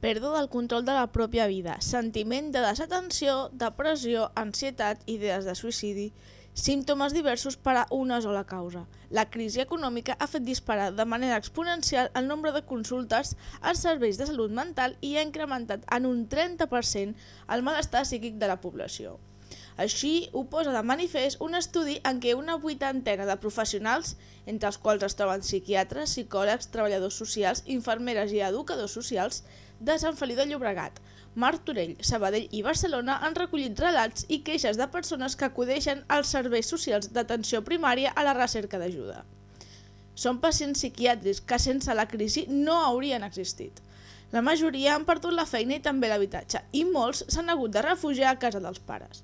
Pèrdua del control de la pròpia vida, sentiment de desatenció, depressió, ansietat, idees de suïcidi, símptomes diversos per a una sola causa. La crisi econòmica ha fet disparar de manera exponencial el nombre de consultes als serveis de salut mental i ha incrementat en un 30% el malestar psíquic de la població. Així ho posa de manifest un estudi en què una vuitantena de professionals, entre els quals es troben psiquiatres, psicòlegs, treballadors socials, infermeres i educadors socials, de Sant Feliu de Llobregat, Martorell, Sabadell i Barcelona han recollit relats i queixes de persones que acudeixen als serveis socials d'atenció primària a la recerca d'ajuda. Són pacients psiquiàtrics que sense la crisi no haurien existit. La majoria han perdut la feina i també l'habitatge i molts s'han hagut de refugiar a casa dels pares.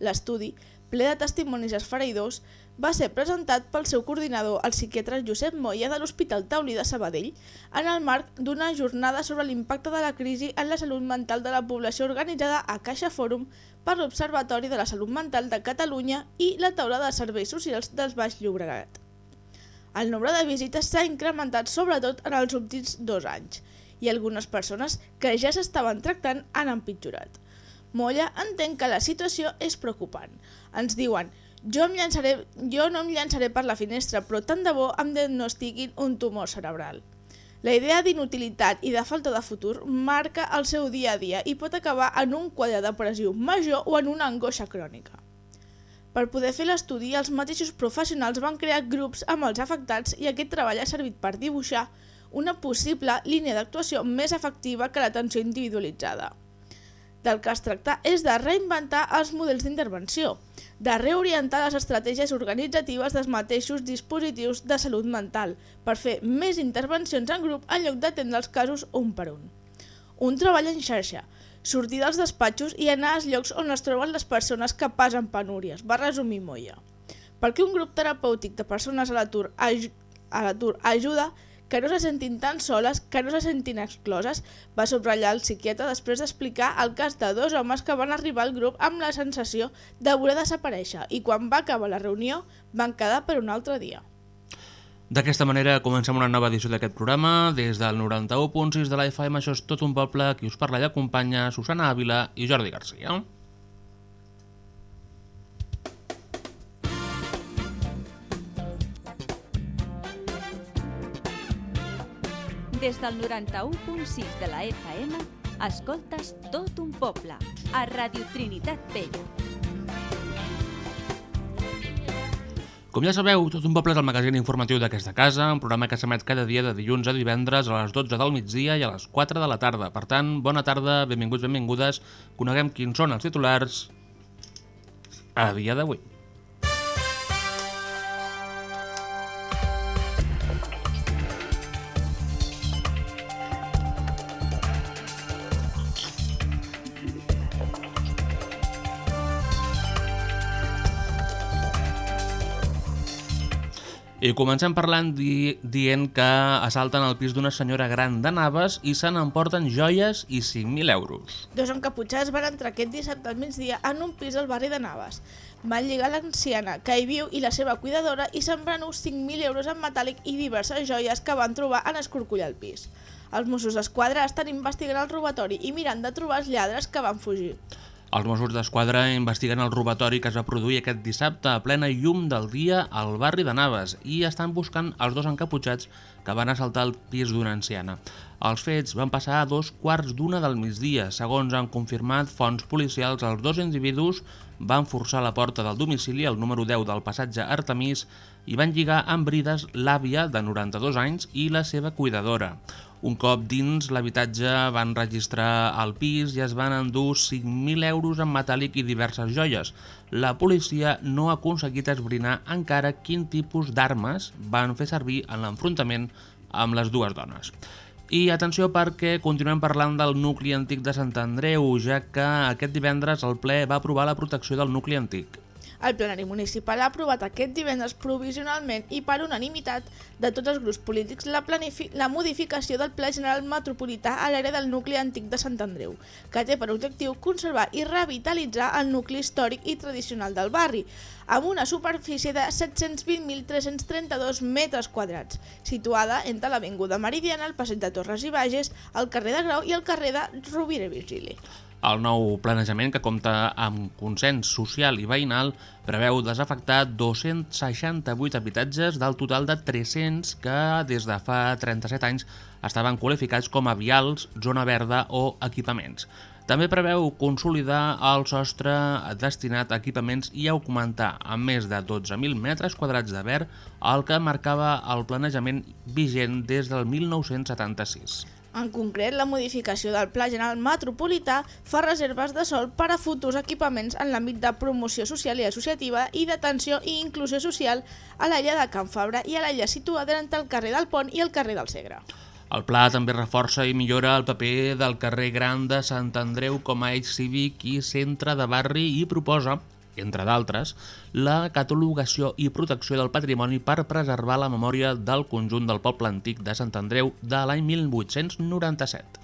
L'estudi, ple de testimonis esfereïdors, va ser presentat pel seu coordinador, el psiquiatre Josep Moya de l'Hospital Taulí de Sabadell, en el marc d'una jornada sobre l'impacte de la crisi en la salut mental de la població organitzada a Caixa Fòrum per l'Observatori de la Salut Mental de Catalunya i la Taula de Serveis Socials dels Baix Llobregat. El nombre de visites s'ha incrementat sobretot en els últims dos anys i algunes persones que ja s'estaven tractant han empitjorat. Molla entén que la situació és preocupant. Ens diuen, jo, em llançaré, jo no em llançaré per la finestra, però tant de bo em diagnostiquin un tumor cerebral. La idea d'inutilitat i de falta de futur marca el seu dia a dia i pot acabar en un quadre depressiu major o en una angoixa crònica. Per poder fer l'estudi, els mateixos professionals van crear grups amb els afectats i aquest treball ha servit per dibuixar una possible línia d'actuació més efectiva que l'atenció individualitzada. Del que es tracta és de reinventar els models d'intervenció, de reorientar les estratègies organitzatives dels mateixos dispositius de salut mental per fer més intervencions en grup en lloc d'atendre els casos un per un. Un treball en xarxa, sortir dels despatxos i anar als llocs on es troben les persones que passen penúries, va resumir Moya. Perquè un grup terapèutic de persones a l'atur a l'atur ajuda que no se sentin tan soles, que no se sentin excloses, va subratllar el psiquiatre després d'explicar el cas de dos homes que van arribar al grup amb la sensació de voler desaparèixer i quan va acabar la reunió van quedar per un altre dia. D'aquesta manera comencem una nova edició d'aquest programa. Des del 91.6 de la FM, això és tot un poble, qui us parla i acompanya Susana Ávila i Jordi Garcia. Des del 91.6 de la FM, escoltes tot un poble, a Radio Trinitat Vella. Com ja sabeu, Tot un poble és el magazín informatiu d'aquesta casa, un programa que s'emet cada dia de dilluns a divendres a les 12 del migdia i a les 4 de la tarda. Per tant, bona tarda, benvinguts, benvingudes, coneguem quins són els titulars a dia d'avui. I comencem parlant di dient que assalten el pis d'una senyora gran de Naves i se n'emporten joies i 5.000 euros. Dos encaputxats van entrar aquest dissabte al migdia en un pis del barri de Naves. Van lligar l'anciana que hi viu i la seva cuidadora i sembren uns 5.000 euros en metàl·lic i diverses joies que van trobar en escorcollar el pis. Els Mossos d'Esquadra estan investigant el robatori i mirant de trobar els lladres que van fugir. Els Mossos d'Esquadra investiguen el robatori que es va produir aquest dissabte a plena llum del dia al barri de Naves i estan buscant els dos encaputxats que van assaltar el pis d'una anciana. Els fets van passar a dos quarts d'una del migdia. Segons han confirmat fonts policials, els dos individus van forçar la porta del domicili, el número 10 del passatge Artemis, i van lligar amb brides l'àvia de 92 anys i la seva cuidadora. Un cop dins l'habitatge van registrar el pis i es van endur 5.000 euros en metàl·lic i diverses joies. La policia no ha aconseguit esbrinar encara quin tipus d'armes van fer servir en l'enfrontament amb les dues dones. I atenció perquè continuem parlant del nucli antic de Sant Andreu, ja que aquest divendres el ple va aprovar la protecció del nucli antic. El plenari municipal ha aprovat aquest divendres provisionalment i per unanimitat de tots els grups polítics la, la modificació del Pla General Metropolità a l'àrea del nucli antic de Sant Andreu, que té per objectiu conservar i revitalitzar el nucli històric i tradicional del barri, amb una superfície de 720.332 metres quadrats, situada entre l'Avinguda Meridiana, el passeig de Torres i Bages, el carrer de Grau i el carrer de Rovira Virgili. El nou planejament, que compta amb consens social i veïnal, preveu desafectar 268 habitatges del total de 300 que des de fa 37 anys estaven qualificats com a vials, zona verda o equipaments. També preveu consolidar el sostre destinat a equipaments i augmentar amb més de 12.000 metres quadrats de verd el que marcava el planejament vigent des del 1976. En concret, la modificació del Pla General Metropolità fa reserves de sol per a futurs equipaments en l'àmbit de promoció social i associativa i d'atenció i inclusió social a l'alla de Can Fabra i a l'alla situada entre el carrer del Pont i el carrer del Segre. El pla també reforça i millora el paper del carrer Gran de Sant Andreu com a eix cívic i centre de barri i proposa entre d'altres, la catalogació i protecció del patrimoni per preservar la memòria del conjunt del poble antic de Sant Andreu de l'any 1897.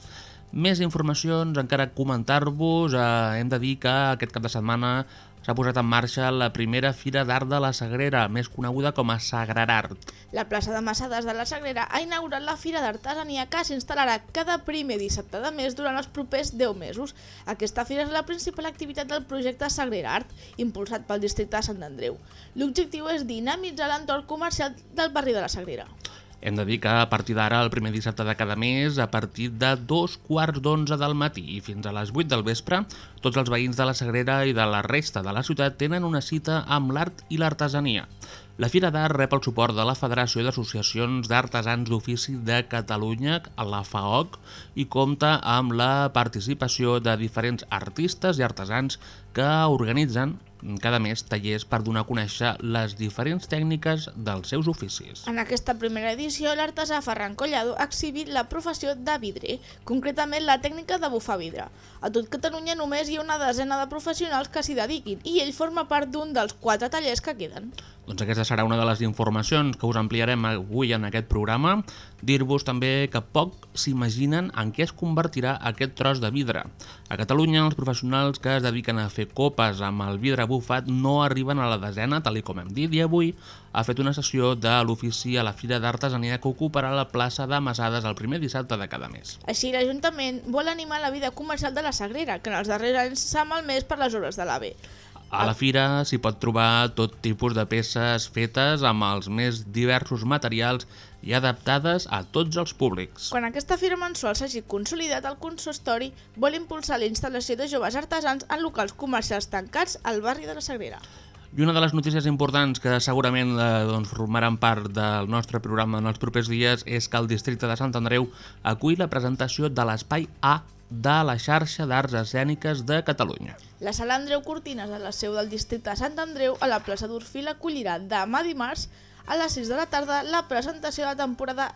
Més informacions, encara comentar-vos, eh, hem de dir que aquest cap de setmana s'ha posat en marxa la primera Fira d'Art de la Sagrera, més coneguda com a Sagrarart. La plaça de Massades de la Sagrera ha inaugurat la Fira d'Artesania que s'instal·larà cada primer dissabte de mes durant els propers 10 mesos. Aquesta fira és la principal activitat del projecte Sagrerart, impulsat pel districte de Sant Andreu. L'objectiu és dinamitzar l'entorn comercial del barri de la Sagrera. Hem de dir que a partir d'ara, el primer dissabte de cada mes, a partir de dos quarts d'onze del matí i fins a les 8 del vespre, tots els veïns de la Sagrera i de la resta de la ciutat tenen una cita amb l'art i l'artesania. La Fira d'Art rep el suport de la Federació d'Associacions d'Artesans d'Ofici de Catalunya, la FAOC, i compta amb la participació de diferents artistes i artesans que organitzen cada mes tallers per donar a conèixer les diferents tècniques dels seus oficis. En aquesta primera edició, l'artesà Ferran Collado ha exhibit la professió de vidre, concretament la tècnica de bufar vidre. A tot Catalunya només hi ha una desena de professionals que s'hi dediquin i ell forma part d'un dels quatre tallers que queden. Doncs aquesta serà una de les informacions que us ampliarem avui en aquest programa. Dir-vos també que poc s'imaginen en què es convertirà aquest tros de vidre. A Catalunya, els professionals que es dediquen a fer copes amb el vidre bufat no arriben a la desena, tal com hem dit, i avui ha fet una sessió de l'ofici a la Fira d'Artesania que ocuparà la plaça de Masades el primer dissabte de cada mes. Així, l'Ajuntament vol animar la vida comercial de la Sagrera, que en els darrers anys s'ha malmès per les obres de l'AVE. A la fira s'hi pot trobar tot tipus de peces fetes amb els més diversos materials i adaptades a tots els públics. Quan aquesta fira mensual s'hagi consolidat, el consistori vol impulsar la instal·lació de joves artesans en locals comercials tancats al barri de la Sagrera. I una de les notícies importants que segurament eh, doncs, formaran part del nostre programa en els propers dies és que el districte de Sant Andreu acull la presentació de l'Espai A de la xarxa d'arts escèniques de Catalunya. La sala Andreu Cortines de la seu del districte de Sant Andreu a la plaça d'Orfil acollirà demà dimarts a les 6 de la tarda la presentació de la temporada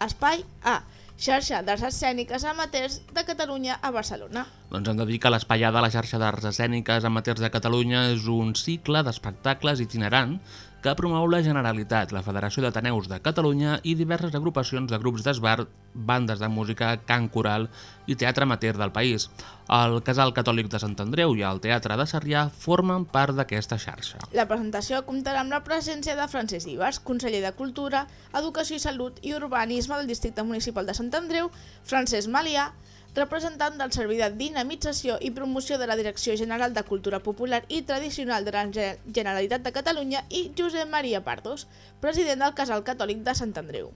Espai A, xarxa d'arts escèniques amateurs de Catalunya a Barcelona. Doncs hem de dir que l'Espai A de la xarxa d'arts escèniques amateurs de Catalunya és un cicle d'espectacles itinerant que promou la Generalitat, la Federació d'Ateneus de Catalunya i diverses agrupacions de grups d'esbar, bandes de música, cant coral i teatre amateur del país. El Casal Catòlic de Sant Andreu i el Teatre de Sarrià formen part d'aquesta xarxa. La presentació comptarà amb la presència de Francesc Ibars, conseller de Cultura, Educació i Salut i Urbanisme del Districte Municipal de Sant Andreu, Francesc Malià, representant del Servei de Dinamització i Promoció de la Direcció General de Cultura Popular i Tradicional de la Generalitat de Catalunya i Josep Maria Pardos, president del Casal Catòlic de Sant Andreu.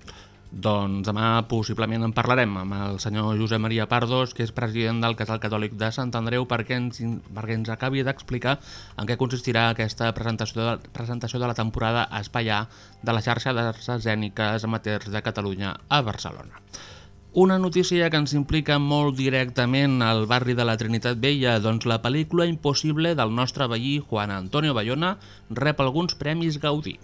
Doncs demà possiblement en parlarem amb el senyor Josep Maria Pardos, que és president del Casal Catòlic de Sant Andreu, perquè ens, perquè ens acabi d'explicar en què consistirà aquesta presentació de, presentació de la temporada Espaià de la xarxa d'arts escèniques amateurs de Catalunya a Barcelona. Una notícia que ens implica molt directament al barri de la Trinitat Vella, doncs la pel·lícula Impossible del nostre veí Juan Antonio Bayona rep alguns premis Gaudí.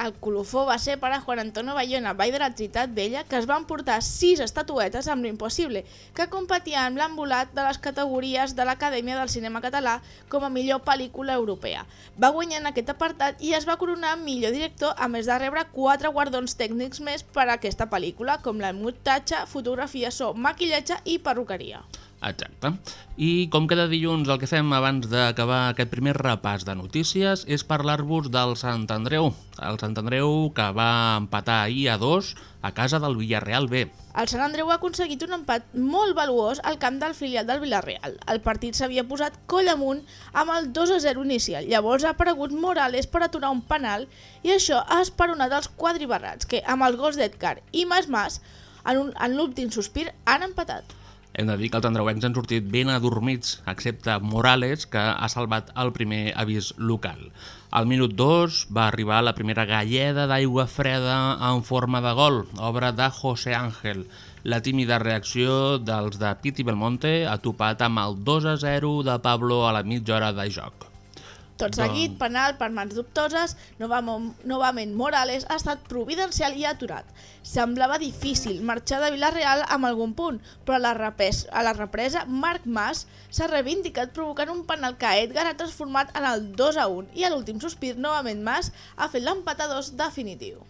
El colofó va ser per a Juan Antonio Bayona, Vall de la Trinitat Vella, que es van portar sis estatuetes amb l'impossible, que competia amb l'ambulat de les categories de l'Acadèmia del Cinema Català com a millor pel·lícula europea. Va guanyar en aquest apartat i es va coronar millor director, a més de rebre quatre guardons tècnics més per a aquesta pel·lícula, com la muntatge, fotografia, so, maquillatge i perruqueria. Exacte. I com cada dilluns el que fem abans d'acabar aquest primer repàs de notícies és parlar-vos del Sant Andreu. El Sant Andreu que va empatar ahir a dos a casa del Villarreal B. El Sant Andreu ha aconseguit un empat molt valuós al camp del filial del Villarreal. El partit s'havia posat coll amunt amb el 2 a 0 inicial. Llavors ha aparegut Morales per aturar un penal i això ha esperonat els quadribarrats que, amb els gols d'Edgar i Mas Mas, en, un- en l'últim sospir, han empatat. Hem de dir que els andreuencs han sortit ben adormits, excepte Morales, que ha salvat el primer avís local. Al minut 2 va arribar la primera galleda d'aigua freda en forma de gol, obra de José Ángel. La tímida reacció dels de Piti Belmonte ha topat amb el 2 a 0 de Pablo a la mitja hora de joc. Tot seguit, penal per mans dubtoses, novament, Morales ha estat providencial i aturat. Semblava difícil marxar de Villarreal amb algun punt, però a la, repes, a la represa Marc Mas s'ha reivindicat provocant un penal que Edgar ha transformat en el 2 a 1 i a l'últim sospir, novament Mas ha fet l'empat a 2 definitiu.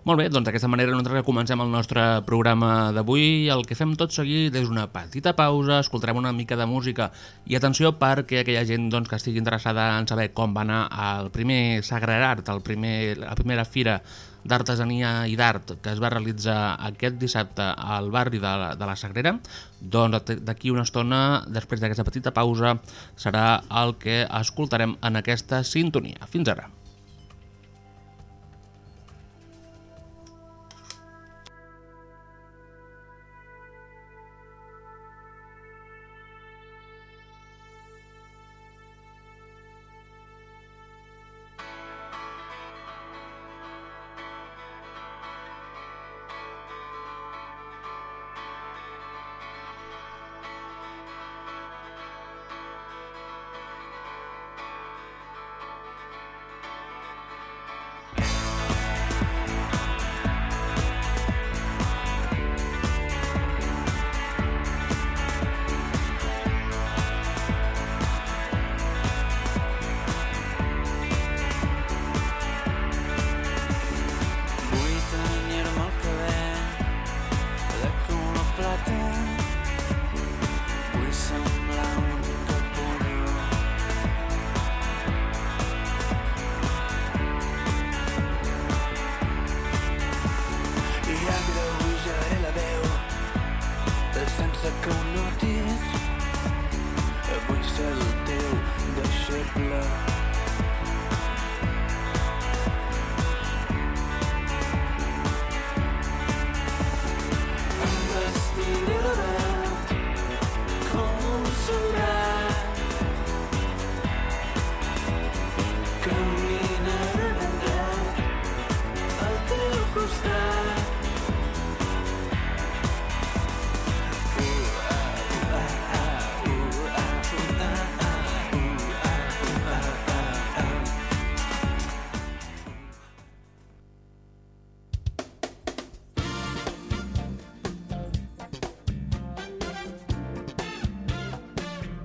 Molt bé, doncs d'aquesta manera nosaltres comencem el nostre programa d'avui. El que fem tot seguit és una petita pausa, escoltarem una mica de música i atenció perquè aquella gent doncs, que estigui interessada en saber com va anar el primer Sagrarart, el primer, la primera fira d'artesania i d'art que es va realitzar aquest dissabte al barri de la, de la Sagrera, doncs d'aquí una estona, després d'aquesta petita pausa, serà el que escoltarem en aquesta sintonia. Fins ara.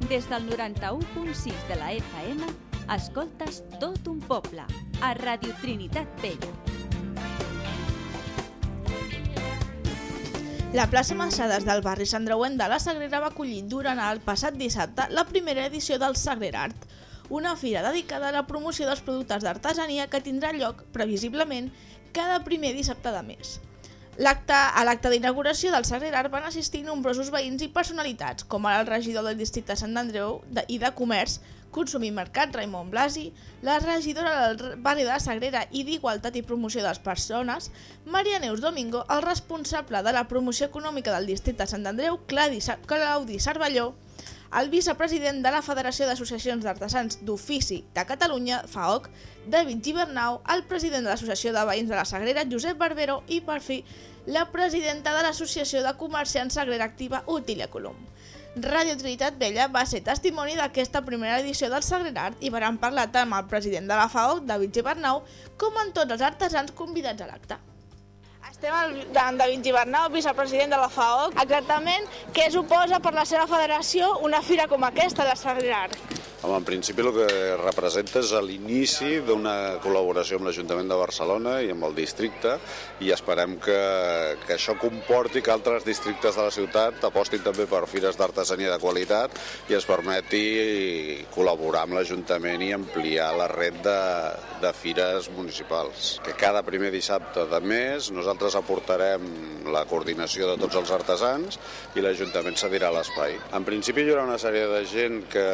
Des del 91.6 de la FM, escoltes tot un poble, a Radio Trinitat Vella. La plaça Massades del barri Sant Dreuent de la Sagrera va acollir durant el passat dissabte la primera edició del Sagrerart, una fira dedicada a la promoció dels productes d'artesania que tindrà lloc, previsiblement, cada primer dissabte de mes. A l'acte d'inauguració del Sagrerart van assistir nombrosos veïns i personalitats, com ara el regidor del districte Sant Andreu i de Comerç, Consum i Mercat, Raimon Blasi, la regidora del barri de la Sagrera i d'Igualtat i Promoció de les Persones, Maria Neus Domingo, el responsable de la promoció econòmica del districte Sant Andreu, Claudi Cervelló, el vicepresident de la Federació d'Associacions d'Artesans d'Ofici de Catalunya, FAOC, David Gibernau, el president de l'Associació de Veïns de la Sagrera, Josep Barbero, i per fi, la presidenta de l'Associació de Comerciants Sagrera Activa, Otília Colom. Ràdio Trinitat Vella va ser testimoni d'aquesta primera edició del Sagrera Art i varen parlar tant amb el president de la FAO, David Gibernau, com amb tots els artesans convidats a l'acte. Estem al, davant de David Gibernau, vicepresident de la FAO. Exactament què suposa per la seva federació una fira com aquesta, la Sagrera Art? Home, en principi el que representa és l'inici d'una col·laboració amb l'Ajuntament de Barcelona i amb el districte i esperem que, que això comporti que altres districtes de la ciutat apostin també per fires d'artesania de qualitat i es permeti col·laborar amb l'Ajuntament i ampliar la red de, de fires municipals. Que cada primer dissabte de mes nosaltres aportarem la coordinació de tots els artesans i l'Ajuntament cedirà l'espai. En principi hi haurà una sèrie de gent que,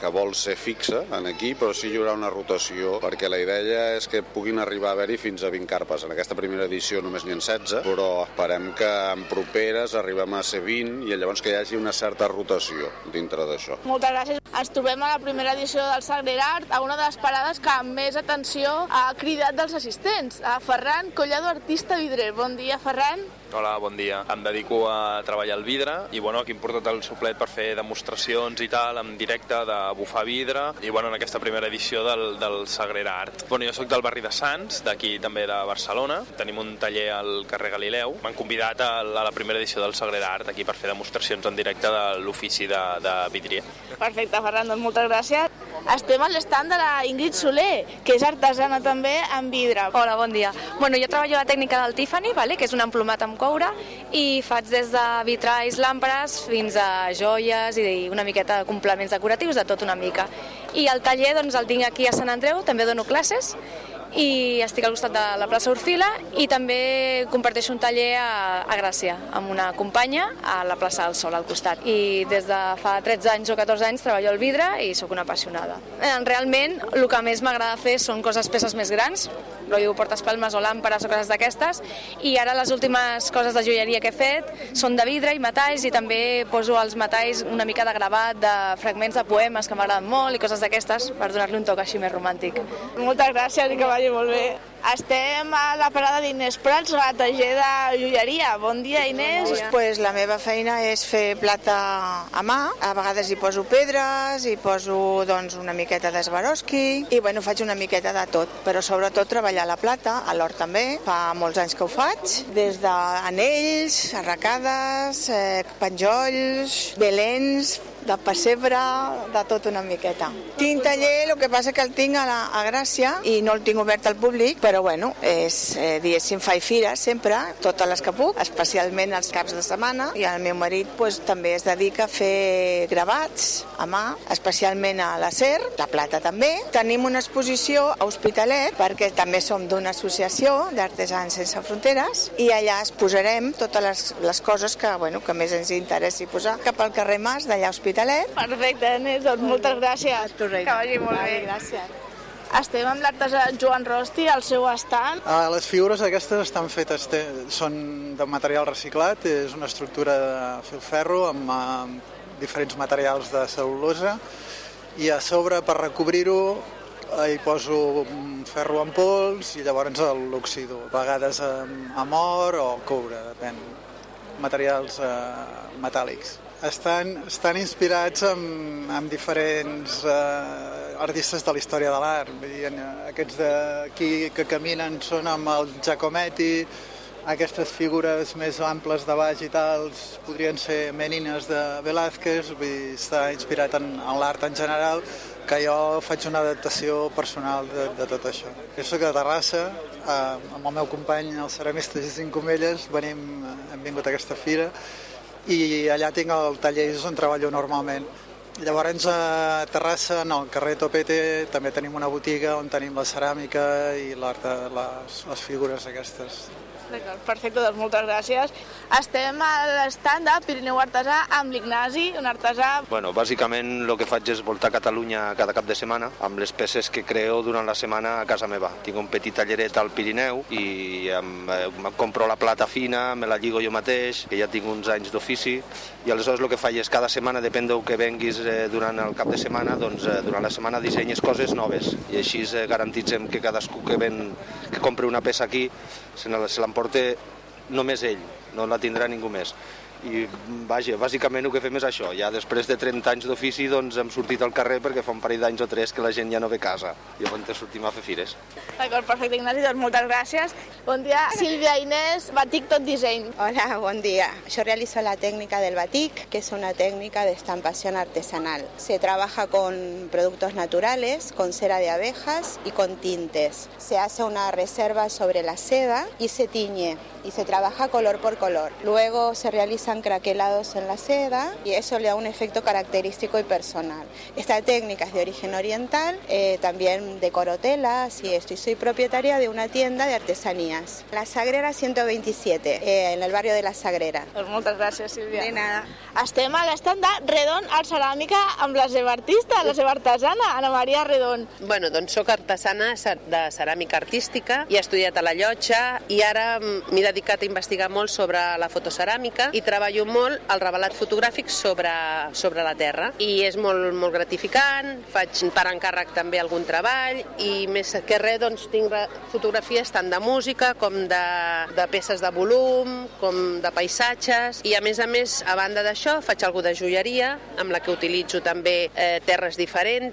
que vol ser fixa en aquí, però sí hi haurà una rotació, perquè la idea és que puguin arribar a haver-hi fins a 20 carpes. En aquesta primera edició només n'hi ha 16, però esperem que en properes arribem a ser 20 i llavors que hi hagi una certa rotació dintre d'això. Moltes gràcies. Ens trobem a la primera edició del Sagrera Art, a una de les parades que amb més atenció ha cridat dels assistents, a Ferran Collado, artista vidrer. Bon dia, Ferran. Hola, bon dia. Em dedico a treballar el vidre i bueno, aquí em porto el suplet per fer demostracions i tal, en directe de bufar vidre i bueno, en aquesta primera edició del, del Sagrera Art. Bueno, jo sóc del barri de Sants, d'aquí també de Barcelona. Tenim un taller al carrer Galileu. M'han convidat a la, a la primera edició del Sagrera Art aquí per fer demostracions en directe de l'ofici de, de vidrier. Perfecte, Ferran, doncs moltes gràcies. Estem a l'estand de la Ingrid Soler, que és artesana també en vidre. Hola, bon dia. Bueno, jo treballo a la tècnica del Tiffany, vale? que és un emplomat amb coure, i faig des de vitralls, làmperes, fins a joies i una miqueta de complements decoratius, de tot una mica. I el taller doncs, el tinc aquí a Sant Andreu, també dono classes, i estic al costat de la plaça Orfila i també comparteixo un taller a, a Gràcia amb una companya a la plaça del Sol al costat i des de fa 13 anys o 14 anys treballo al vidre i sóc una apassionada. Eh, Realment el que més m'agrada fer són coses peces més grans, rotllo portaespalmes o làmperes o coses d'aquestes i ara les últimes coses de joieria que he fet són de vidre i metalls i també poso als metalls una mica de gravat de fragments de poemes que m'agraden molt i coses d'aquestes per donar-li un toc així més romàntic. Moltes gràcies i que vagi molt bé. Estem a la parada d'Inés Prats, la taller de joieria. Bon dia, Inés. Doncs pues, la meva feina és fer plata a mà. A vegades hi poso pedres, hi poso doncs, una miqueta d'esbaroski i bueno, faig una miqueta de tot, però sobretot treballar la plata, a l'or també. Fa molts anys que ho faig, des d'anells, arracades, eh, penjolls, belens, de pessebre, de tot una miqueta. Tinc taller, el que passa que el tinc a, la, a Gràcia i no el tinc obert al públic, però bueno, és, eh, diguéssim, faig fires sempre, totes les que puc, especialment els caps de setmana, i el meu marit pues, també es dedica a fer gravats a mà, especialment a l'acer, la plata també. Tenim una exposició a Hospitalet, perquè també som d'una associació d'artesans sense fronteres, i allà es posarem totes les, les coses que, bueno, que més ens interessi posar cap al carrer Mas, d'allà a Hospitalet. Perfecte, Inés, doncs moltes gràcies. Que vagi molt bé. Gràcies. Estem amb l'artesà Joan Rosti, al seu estant. Ah, les figures aquestes estan fetes, té, són de material reciclat, és una estructura de filferro amb, amb diferents materials de cel·lulosa i a sobre per recobrir-ho hi poso ferro en pols i llavors l'oxido, a vegades amb, amb or o coure, depèn, materials eh, metàl·lics. Estan, estan inspirats en, en diferents eh, artistes de la història de l'art. En- Aquests d'aquí que caminen són amb el Giacometti, aquestes figures més amples de baix i tals podrien ser menines de Velázquez, vull dir, està inspirat en, en l'art en general, que jo faig una adaptació personal de, de tot això. Jo soc de Terrassa, eh, amb el meu company, el ceramista Jacint Comelles, venim, hem vingut a aquesta fira, i allà tinc el taller on treballo normalment. Llavors a Terrassa, no, al carrer Topete, també tenim una botiga on tenim la ceràmica i l'art les, les figures aquestes. D'acord, perfecte, doncs moltes gràcies. Estem a l'estand de Pirineu Artesà amb l'Ignasi, un artesà Bueno, bàsicament el que faig és voltar Catalunya cada cap de setmana amb les peces que creo durant la setmana a casa meva. Tinc un petit talleret al Pirineu i em, eh, em compro la plata fina, me la lligo jo mateix, que ja tinc uns anys d'ofici, i aleshores el que faig és cada setmana, depèn del que venguis eh, durant el cap de setmana, doncs eh, durant la setmana dissenyes coses noves i així eh, garantitzem que cadascú que, ven, que compri una peça aquí se ne- se l'emporta només ell, no la tindrà ningú més. I, vaja, bàsicament el que fem és això. Ja després de 30 anys d'ofici doncs, hem sortit al carrer perquè fa un parell d'anys o tres que la gent ja no ve a casa. I llavors sortim a fer fires. D'acord, perfecte, Ignasi, doncs moltes gràcies. Bon dia, Sílvia Inés, Batic Tot Disseny. Hola, buen día. Yo realizo la técnica del batik, que es una técnica de estampación artesanal. Se trabaja con productos naturales, con cera de abejas y con tintes. Se hace una reserva sobre la seda y se tiñe y se trabaja color por color. Luego se realizan craquelados en la seda y eso le da un efecto característico y personal. Esta técnica es de origen oriental, eh, también decoro telas y esto. Y soy propietaria de una tienda de artesanías. La Sagrera 127, eh, en el barrio de la Sagrera. Doncs moltes gràcies, Sílvia. De nada. Estem a l'estand de Redon Art Ceràmica amb la seva artista, la seva artesana, Ana Maria Redon. Bueno, doncs sóc artesana de ceràmica artística i he estudiat a la llotja i ara m'he dedicat a investigar molt sobre la fotoceràmica i treballo molt el revelat fotogràfic sobre, sobre la terra. I és molt, molt gratificant, faig per encàrrec també algun treball i més que res doncs, tinc fotografies tant de música com de, de peces de volum, com de paisatges i a més a més, a banda d'això, faig alguna de joieria amb la que utilitzo també eh, terres diferents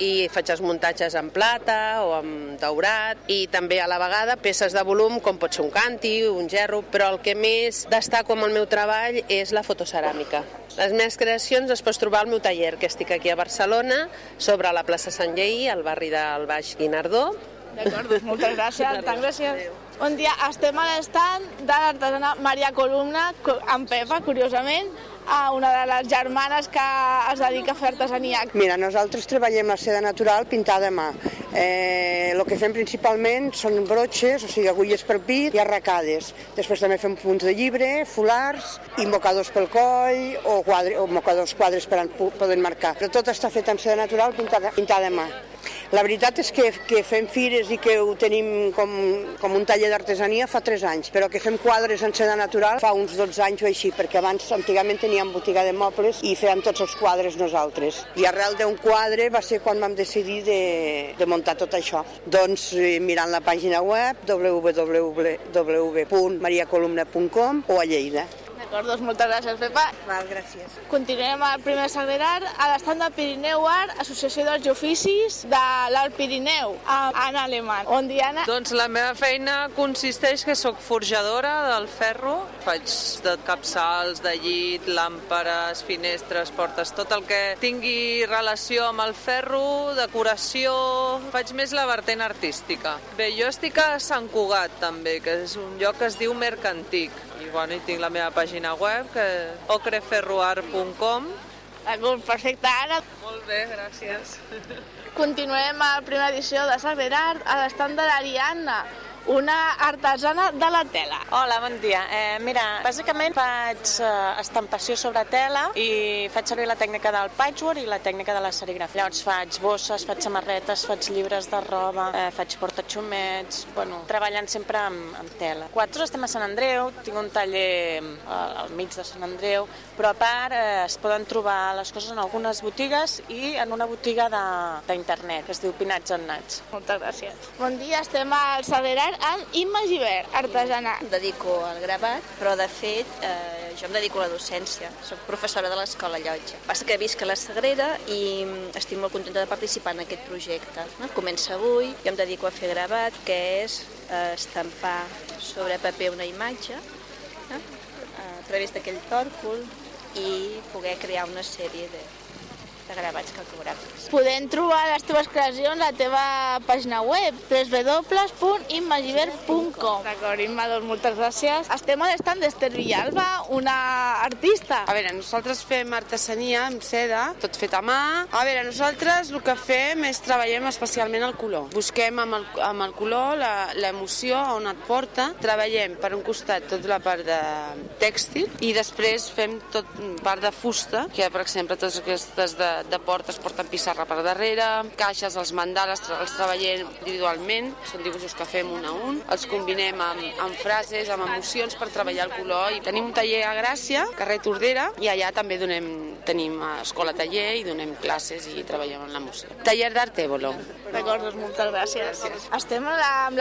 i faig els muntatges en plata o en daurat i també a la vegada peces de volum com pot ser un canti, un gerro, però el que més destaco amb el meu treball és la fotoceràmica. Les meves creacions les pots trobar al meu taller, que estic aquí a Barcelona, sobre la plaça Sant Lleí, al barri del Baix Guinardó. D'acord, doncs moltes gràcies, tant gràcies. Bon dia, estem a l'estand de l'artesana Maria Columna, co- amb Pepa, curiosament, a una de les germanes que es dedica a fer artesania. Mira, nosaltres treballem la seda natural pintada a mà. Eh, que fem principalment són brotxes, o sigui, agulles pel pit i arracades. Després també fem punts de llibre, fulars, i mocadors pel coll o, quadre, o mocadors quadres per poden marcar. Però tot està fet amb seda natural pintada, pintada a mà. La veritat és que, que fem fires i que ho tenim com, com un taller d'artesania fa 3 anys, però que fem quadres en seda natural fa uns 12 anys o així, perquè abans antigament teníem botiga de mobles i fèiem tots els quadres nosaltres. I arrel d'un quadre va ser quan vam decidir de, de muntar tot això. Doncs eh, mirant la pàgina web www.mariacolumna.com o a Lleida. D'acord, doncs moltes gràcies, Pepa. Val, gràcies. Continuem al primer sagrerar a l'estand de Pirineu Art, Associació dels Oficis de l'Alt Pirineu, amb Anna Alemany. Bon dia, Anna. Doncs la meva feina consisteix que sóc forjadora del ferro, faig de capçals, de llit, làmperes, finestres, portes, tot el que tingui relació amb el ferro, decoració... Faig més la vertent artística. Bé, jo estic a Sant Cugat també, que és un lloc que es diu Mercantic. I bueno, hi tinc la meva pàgina web, que ocreferroart.com. D'acord, perfecte, Anna. Molt bé, gràcies. Continuem a la primera edició de Sagrerar a l'estand de l'Ariadna, una artesana de la tela. Hola, bon dia. Eh, mira, bàsicament faig eh, estampació sobre tela i faig servir la tècnica del patchwork i la tècnica de la serigrafia. Llavors faig bosses, faig samarretes, faig llibres de roba, eh, faig portaxumets, bueno, treballant sempre amb, amb tela. Nosaltres estem a Sant Andreu, tinc un taller eh, al mig de Sant Andreu, però a part eh, es poden trobar les coses en algunes botigues i en una botiga de- d'internet que es diu Pinats en Nats. Moltes gràcies. Bon dia, estem al Sagrerar amb Imma Givert, artesana. Em dedico al gravat, però de fet eh, jo em dedico a la docència. Soc professora de l'escola Llotja. Passa que visc a la Sagrera i mm, estic molt contenta de participar en aquest projecte. No? Comença avui, jo em dedico a fer gravat, que és eh, estampar sobre paper una imatge eh? a través d'aquell tòrcul i poder crear una sèrie de, de gravats calcogràfics. Podem trobar les teves creacions a la teva pàgina web www.immagivert.com D'acord, Imma, doncs moltes gràcies. Estem a l'estand d'Ester Villalba, una artista. A veure, nosaltres fem artesania amb seda, tot fet a mà. A veure, nosaltres el que fem és treballem especialment el color. Busquem amb el, amb el color la- l'emoció on et porta. Treballem per un costat tota la part de tèxtil i després fem tot part de fusta, que per exemple totes aquestes de de portes porten pissarra per darrere, caixes, els mandales els treballem individualment, són dibuixos que fem un a un, els combinem amb, amb frases, amb emocions per treballar el color i tenim un taller a Gràcia, carrer Tordera, i allà també donem, tenim escola-taller i donem classes i treballem en l'emoció. Taller d'art Évolo. D'acord, doncs moltes gràcies. Estem amb la- amb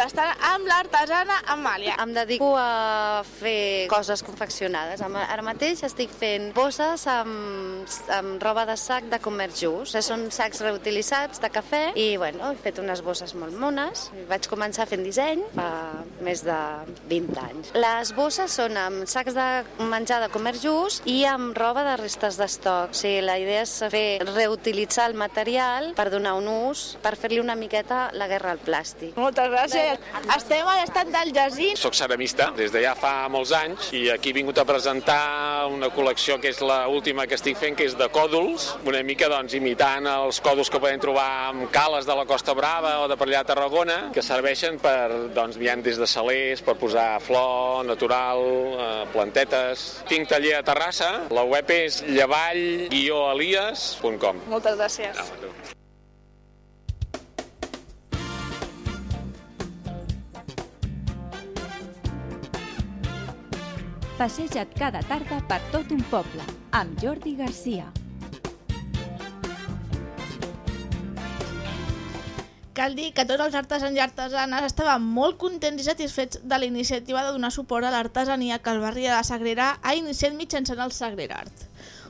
amb l'artesana Amàlia. Em dedico a fer coses confeccionades. Ara mateix estic fent bosses amb, amb roba de sac de comerç just. Són sacs reutilitzats de cafè i bueno, he fet unes bosses molt mones. Vaig començar fent disseny fa més de 20 anys. Les bosses són amb sacs de menjar de comerç just i amb roba de restes d'estoc. Sí, la idea és fer reutilitzar el material per donar un ús, per fer-li una miqueta la guerra al plàstic. Moltes gràcies. Estem a l'estat del Jacint. Soc ceramista des de ja fa molts anys i aquí he vingut a presentar una col·lecció que és la última que estic fent, que és de còdols, una mica doncs, imitant els còdols que podem trobar amb cales de la Costa Brava o de per allà a Tarragona, que serveixen per, doncs, hi ha des de salers, per posar flor, natural, eh, plantetes. Tinc taller a Terrassa, la web és llevall-elias.com. Moltes gràcies. Passeja't cada tarda per tot un poble, amb Jordi Garcia. Cal dir que tots els artesans i artesanes estaven molt contents i satisfets de la iniciativa de donar suport a l'artesania que el barri de la Sagrera ha iniciat mitjançant el Sagrerart.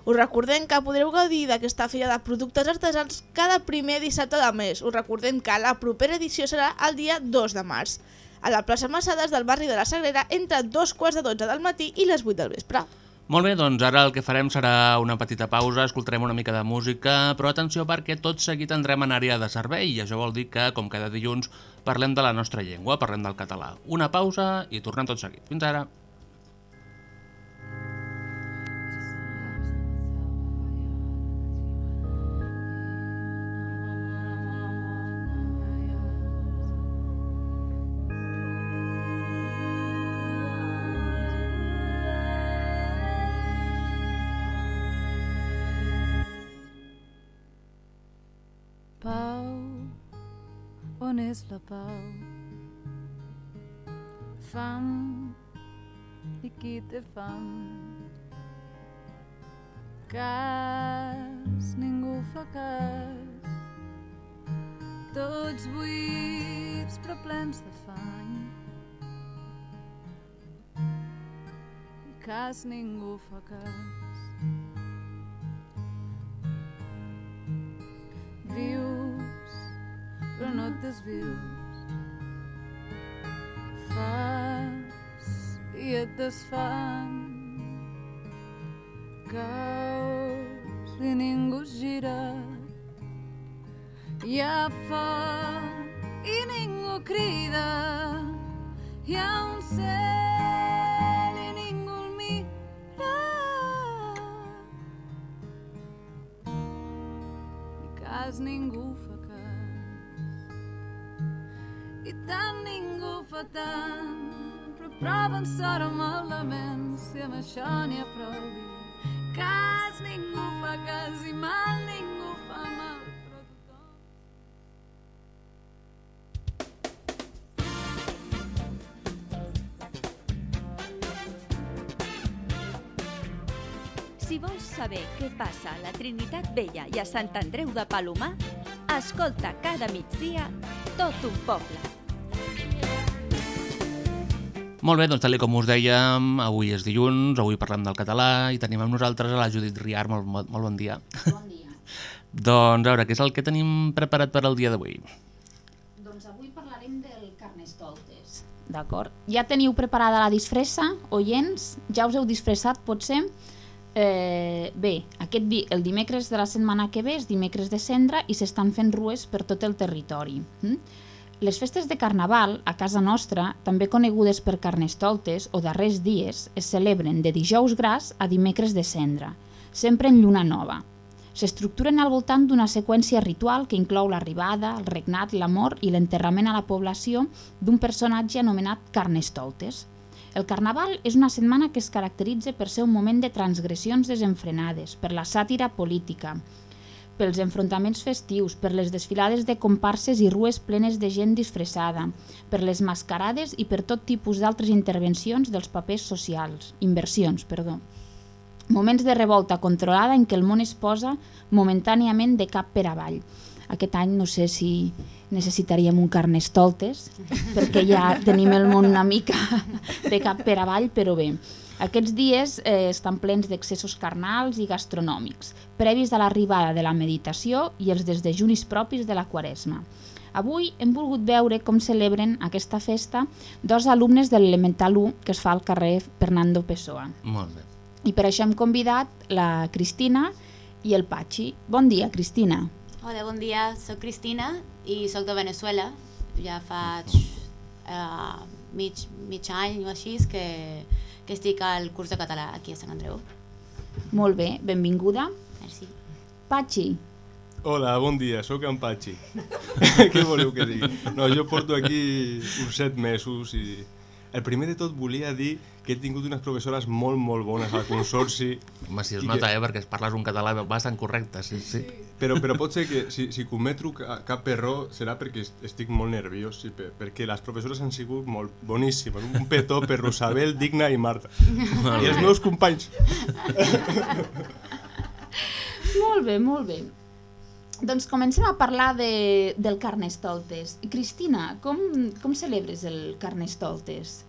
Us recordem que podreu gaudir d'aquesta fira de productes artesans cada primer dissabte de mes. Us recordem que la propera edició serà el dia 2 de març, a la plaça Massades del barri de la Sagrera entre dos quarts de 12 del matí i les 8 del vespre. Molt bé, doncs ara el que farem serà una petita pausa, escoltarem una mica de música, però atenció perquè tot seguit entrem en àrea de servei i això vol dir que, com cada dilluns, parlem de la nostra llengua, parlem del català. Una pausa i tornem tot seguit. Fins ara. És la pau? Fam, i qui té fam? Cas, ningú fa cas. Tots buits però plens d'afany. I cas ningú fa cas. Desvius. Fas i et desfan. Caus i ningú es gira. Hi ha foc i ningú crida. Hi ha un cel i ningú el mira. I cas ningú fa tant. Però proven sort amb el si amb això n'hi ha prou. Cas ningú fa cas i mal ningú fa mal. Si vols saber què passa a la Trinitat Vella i a Sant Andreu de Palomar, escolta cada migdia tot un poble. Molt bé, doncs tal com us dèiem, avui és dilluns, avui parlem del català i tenim amb nosaltres a la Judit Riar. Molt, molt, molt bon dia. Bon dia. doncs a veure, què és el que tenim preparat per al dia d'avui? Doncs avui parlarem del Carnestoltes. D'acord? Ja teniu preparada la disfressa, oients? Ja us heu disfressat, potser? Eh, bé, aquest di el dimecres de la setmana que ve és dimecres de cendra i s'estan fent rues per tot el territori. Mm? Les festes de Carnaval, a casa nostra, també conegudes per Carnestoltes o darrers dies, es celebren de dijous gras a dimecres de cendra, sempre en lluna nova. S'estructuren al voltant d'una seqüència ritual que inclou l'arribada, el regnat, l'amor i l'enterrament a la població d'un personatge anomenat Carnestoltes. El Carnaval és una setmana que es caracteritza per ser un moment de transgressions desenfrenades, per la sàtira política, pels enfrontaments festius, per les desfilades de comparses i rues plenes de gent disfressada, per les mascarades i per tot tipus d'altres intervencions dels papers socials, inversions, perdó. Moments de revolta controlada en què el món es posa momentàniament de cap per avall. Aquest any no sé si necessitaríem un carnestoltes, perquè ja tenim el món una mica de cap per avall, però bé. Aquests dies eh, estan plens d'excessos carnals i gastronòmics, previs a l'arribada de la meditació i els desdejunis propis de la quaresma. Avui hem volgut veure com celebren aquesta festa dos alumnes de l'Elemental 1 que es fa al carrer Fernando Pessoa. Molt bé. I per això hem convidat la Cristina i el Patxi. Bon dia, Cristina. Hola, bon dia. Soc Cristina i sóc de Venezuela. Ja faig uh, mig, mig any o així que, que estic al curs de català aquí a Sant Andreu. Molt bé, benvinguda. Merci. Patxi, Hola, bon dia, sóc en Patxi. Què voleu que digui? No, jo porto aquí uns set mesos i el primer de tot volia dir que he tingut unes professores molt, molt bones al consorci. Home, si es nota, que- eh, perquè parles un català bastant correcte, sí, sí. Però, però pot ser que si, si cometo ca- cap error serà perquè est- estic molt nerviós, sí, per- perquè les professores han sigut molt boníssimes. Un petó per Rosabel, Digna i Marta. Molt I els meus companys. molt bé, molt bé. Doncs comencem a parlar de, del Carnestoltes. Cristina, com, com celebres el Carnestoltes?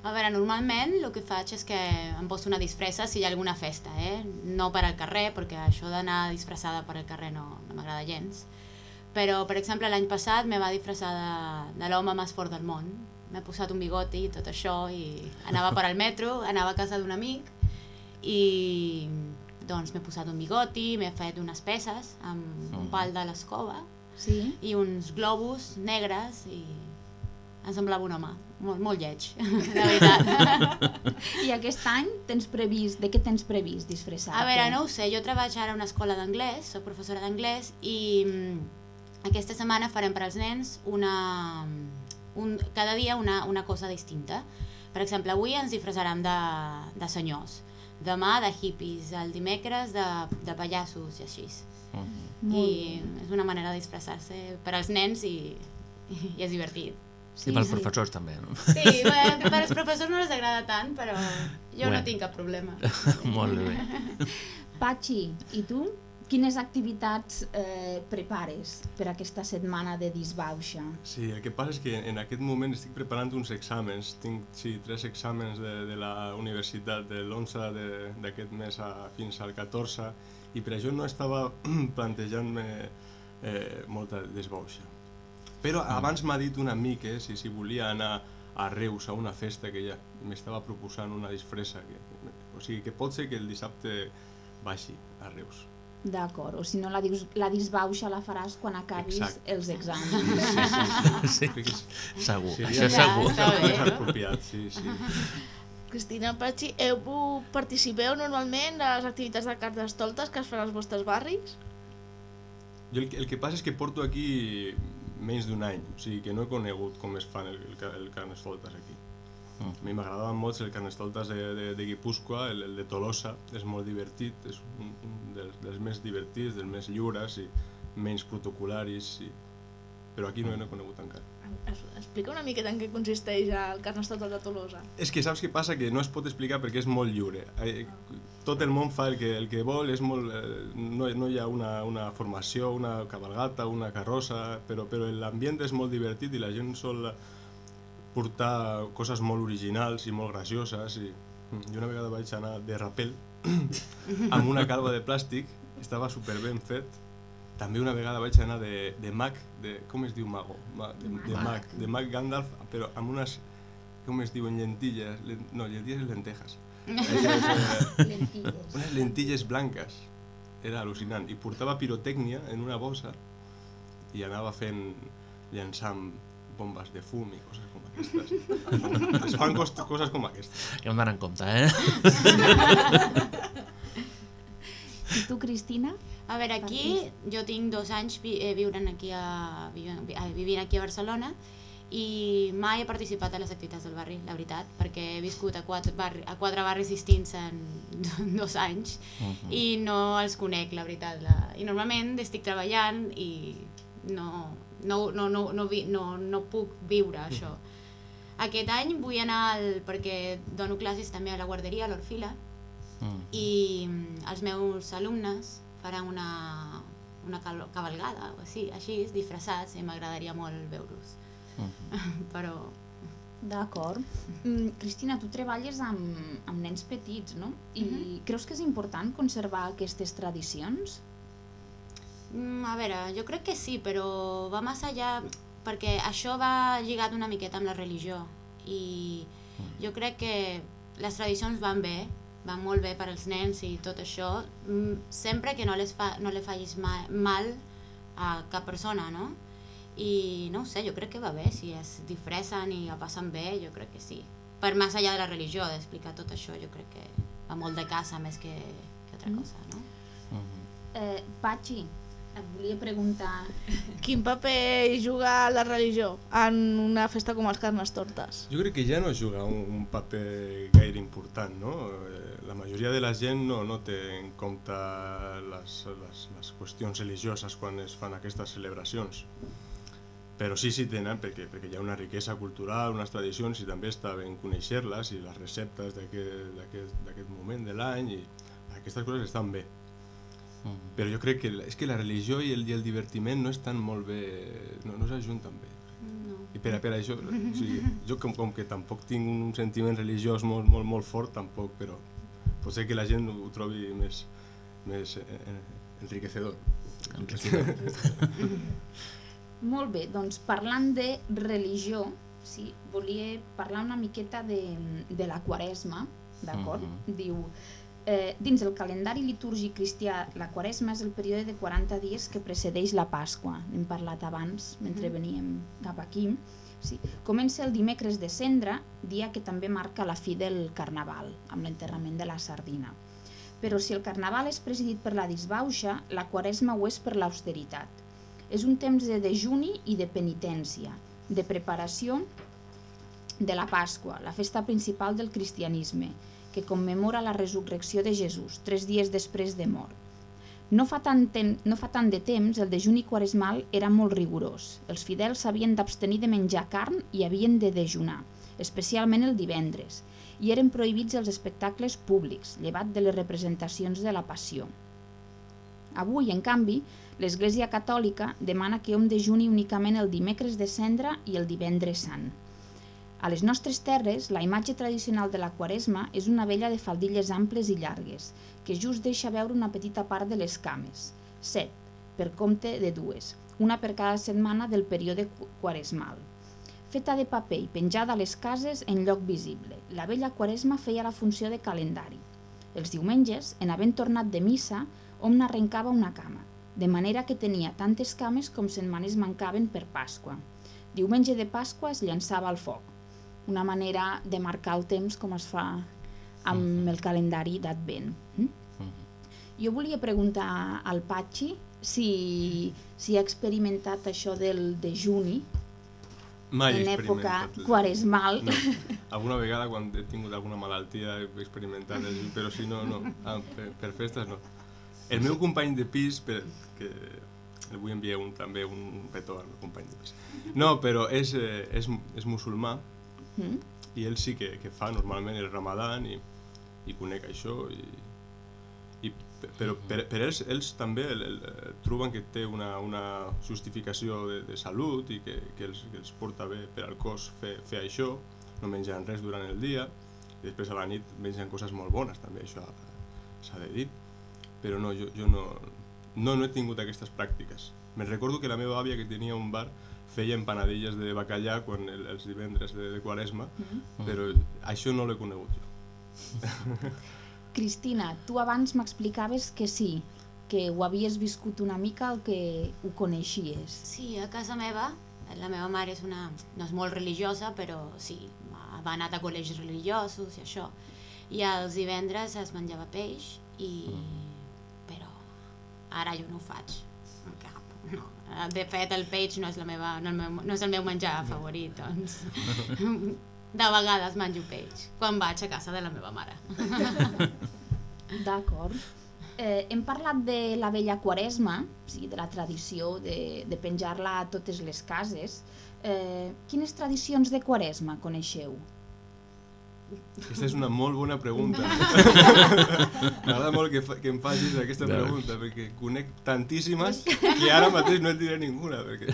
A veure, normalment el que faig és que em poso una disfressa si hi ha alguna festa, eh? No per al carrer, perquè això d'anar disfressada per al carrer no, no m'agrada gens. Però, per exemple, l'any passat me va disfressar de, de l'home més fort del món. M'he posat un bigoti i tot això i anava per al metro, anava a casa d'un amic i doncs m'he posat un bigoti, m'he fet unes peces amb un pal de l'escova sí. i uns globus negres i em semblava un home, molt, molt lleig, de veritat. I aquest any tens previst, de què tens previst disfressar-te? A veure, no ho sé, jo treballo ara a una escola d'anglès, soc professora d'anglès i mm, aquesta setmana farem per als nens una, un, cada dia una, una cosa distinta. Per exemple, avui ens disfressarem de, de senyors, demà de hippies, el dimecres de, de pallassos i així. Molt I és una manera de disfressar-se per als nens i, i és divertit. I pels professors també, no? Sí, bé, per als professors no els agrada tant, però jo Bé. no tinc cap problema. Molt bé. Patxi, i tu? Quines activitats eh, prepares per aquesta setmana de disbauxa? Sí, el que passa és que en aquest moment estic preparant uns exàmens. Tinc sí, tres exàmens de, de la universitat de l'11 de- d'aquest mes a, fins al 14 i per això no estava plantejant-me eh, molta desbauxa. Però abans m'ha dit un amic eh, si, si volia anar a Reus a una festa que ja m'estava proposant una disfressa. Que, o sigui que pot ser que el dissabte vagi a Reus. D'acord, o si no la, dius, la disbauxa la faràs quan acabis Exacte. els exàmens. Sí, segur, Seria això segur. més apropiat, sí, sí. Cristina Patxi, heu, participeu normalment a les activitats de carnestoltes que es fan als vostres barris? Jo el, que- el que passa és que porto aquí menys d'un any, o sigui que no he conegut com es fan el, el, el carnestoltes aquí. Mm. A mi m'agradaven molt el carnestoltes de, de, de Guipúscoa, el, el de Tolosa, és molt divertit, és un, un dels, dels més divertits, dels més lliures i menys protocolaris, i... però aquí no, no he conegut encara. Explica una miqueta en què consisteix el carnestoltes de Tolosa. És que saps què passa? Que no es pot explicar perquè és molt lliure. Eh, Tot el món fa el que, el que vol, és molt, eh, no, no hi ha una, una formació, una cabalgata, una carrossa, però, però l'ambient és molt divertit i la gent sol portar coses molt originals i molt gracioses. I, i una vegada vaig anar de rapel amb una calva de plàstic, estava super ben fet. També una vegada vaig anar de, de mag, de, com es diu mago? Ma, de, de mag, de mag Gandalf, però amb unes, com es diuen, llentilles, len, no, llentilles i lentejas. Eh, Lentilles. unes lentilles blanques. Era al·lucinant. I portava pirotècnia en una bossa i anava fent, llançant bombes de fum i coses com aquestes. Es fan cos, coses com aquestes. Hem d'anar en compte, eh? I tu, Cristina? A veure, aquí jo tinc dos anys vi eh, aquí a, vivint, aquí a Barcelona i mai he participat a les activitats del barri, la veritat, perquè he viscut a quatre, barri, a quatre barris distints en dos anys uh -huh. i no els conec, la veritat. La... I normalment estic treballant i no, no, no, no, no, vi, no, no puc viure això. Aquest any vull anar al, perquè dono classes també a la guarderia, a l'Orfila, Mm. i mm, els meus alumnes faran una, una cavalgada o així, així disfressats i m'agradaria molt veure-los però D'acord. Mm, Cristina, tu treballes amb, amb nens petits, no? I Mhm. creus que és important conservar aquestes tradicions? mm, a veure, jo crec que sí però va més allà perquè això va lligat una miqueta amb la religió i jo crec que les tradicions van bé van molt bé per als nens i tot això mm, sempre que no, les fa, no li facis ma, mal a cap persona no? i no ho sé, jo crec que va bé si es disfressen i ho passen bé, jo crec que sí per més allà de la religió, d'explicar tot això jo crec que va molt de casa més que, que altra cosa no? Eh, Patxi, et volia preguntar... Quin paper juga la religió en una festa com els Carnestoltes? Jo crec que ja no juga un, un paper gaire important, no? Eh, La majoria de la gent no, no té en compte les, les, les qüestions religioses quan es fan aquestes celebracions. Però sí, sí tenen, perquè, perquè hi ha una riquesa cultural, unes tradicions i també està ben conèixer-les i les receptes d'aquest d'aquest- d'aquest moment de l'any i aquestes coses estan bé. Però jo crec que és que la religió i el, i el divertiment no estan molt bé, no, no s'ajunten bé. No. I per, per això, o sigui, jo com, com que tampoc tinc un sentiment religiós molt, molt, molt fort, tampoc, però potser que la gent ho trobi més, més eh, eh, enriquecedor. Molt bé, doncs parlant de religió, sí, volia parlar una miqueta de, de la quaresma, d'acord? Mhm. Diu, eh, dins el calendari litúrgic cristià, la quaresma és el període de 40 dies que precedeix la Pasqua. N'hem parlat abans, mentre Mhm. veníem cap aquí. Sí. Comença el dimecres de cendra, dia que també marca la fi del Carnaval, amb l'enterrament de la sardina. Però si el Carnaval és presidit per la disbauxa, la Quaresma ho és per l'austeritat. És un temps de dejuni i de penitència, de preparació de la Pasqua, la festa principal del cristianisme, que commemora la resurrecció de Jesús, tres dies després de mort. No fa, tant tem no fa tant de temps el dejuni quaresmal era molt rigorós. Els fidels s'havien d'abstenir de menjar carn i havien de dejunar, especialment el divendres, i eren prohibits els espectacles públics, llevat de les representacions de la passió. Avui, en canvi, l'Església Catòlica demana que hom dejuni únicament el dimecres de cendra i el divendres sant. A les nostres terres, la imatge tradicional de la quaresma és una vella de faldilles amples i llargues, que just deixa veure una petita part de les cames, set, per compte de dues, una per cada setmana del període quaresmal. Feta de paper i penjada a les cases en lloc visible, la vella quaresma feia la funció de calendari. Els diumenges, en havent tornat de missa, hom n'arrencava una cama, de manera que tenia tantes cames com setmanes mancaven per Pasqua. Diumenge de Pasqua es llançava al foc, una manera de marcar el temps com es fa amb el calendari d'Advent. Mm? Jo volia preguntar al Patxi si, si ha experimentat això del dejuni Mai en època quaresmal. No. Alguna vegada quan he tingut alguna malaltia he experimentat, però si no, no. Ah, per, per festes no. El meu company de pis, per, que el vull enviar un, també un petó al meu company de pis. No, però és, eh, és, és musulmà Mm? I ell sí que, que fa normalment el ramadan i, i conec això i, i pe- però per, per ells, ells també el, el, eh, troben que té una, una justificació de, de salut i que, que, els, que els porta bé per al cos fer, fer això, no mengen res durant el dia i després a la nit mengen coses molt bones també, això s'ha de dir. Però no, jo, jo no, no, no he tingut aquestes pràctiques. Me'n recordo que la meva àvia que tenia un bar feia empanadilles de bacallà quan el, els divendres de, de quaresma Mhm. però això no l'he conegut jo Cristina, tu abans m'explicaves que sí, que ho havies viscut una mica, el que ho coneixies. Sí, a casa meva, la meva mare és una, no és molt religiosa, però sí, va anar a col·legis religiosos i això. I els divendres es menjava peix, i... però ara jo no ho faig. En cap. No, Eh, De fet, el peix no és, la meva, no, el meu, no és el meu menjar favorit, doncs. De vegades menjo peix, quan vaig a casa de la meva mare. D'acord. Eh, hem parlat de la vella quaresma, sí, de la tradició de, de penjar-la a totes les cases. Eh, quines tradicions de quaresma coneixeu? Aquesta és una molt bona pregunta. M'agrada molt que, fa, que em facis aquesta pregunta, perquè conec tantíssimes que ara mateix no et diré ninguna, perquè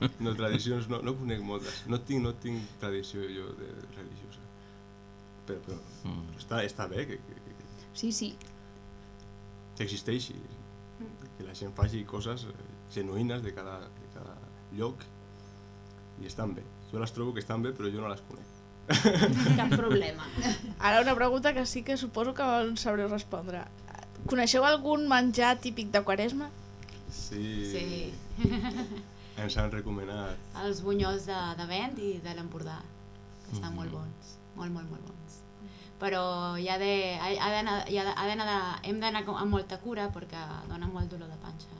no, no tradicions, no, no conec moltes. No tinc, no tinc tradició jo de religiosa. Però, però, Mm. però està, està bé que, que, que, Sí, sí. que existeixi, que la gent faci coses genuïnes de cada, de cada lloc i estan bé. Jo les trobo que estan bé, però jo no les conec. Cap problema. Ara una pregunta que sí que suposo que en sabreu respondre. Coneixeu algun menjar típic de Quaresma? Sí. Sí. Ens han recomanat. Els bunyols de, de vent i de l'Empordà, que estan Mhm. molt bons, molt, molt, molt bons. Però hi ha de, ha, ha d'anar, hi ha de, ha de, hem d'anar amb molta cura perquè dona molt dolor de panxa.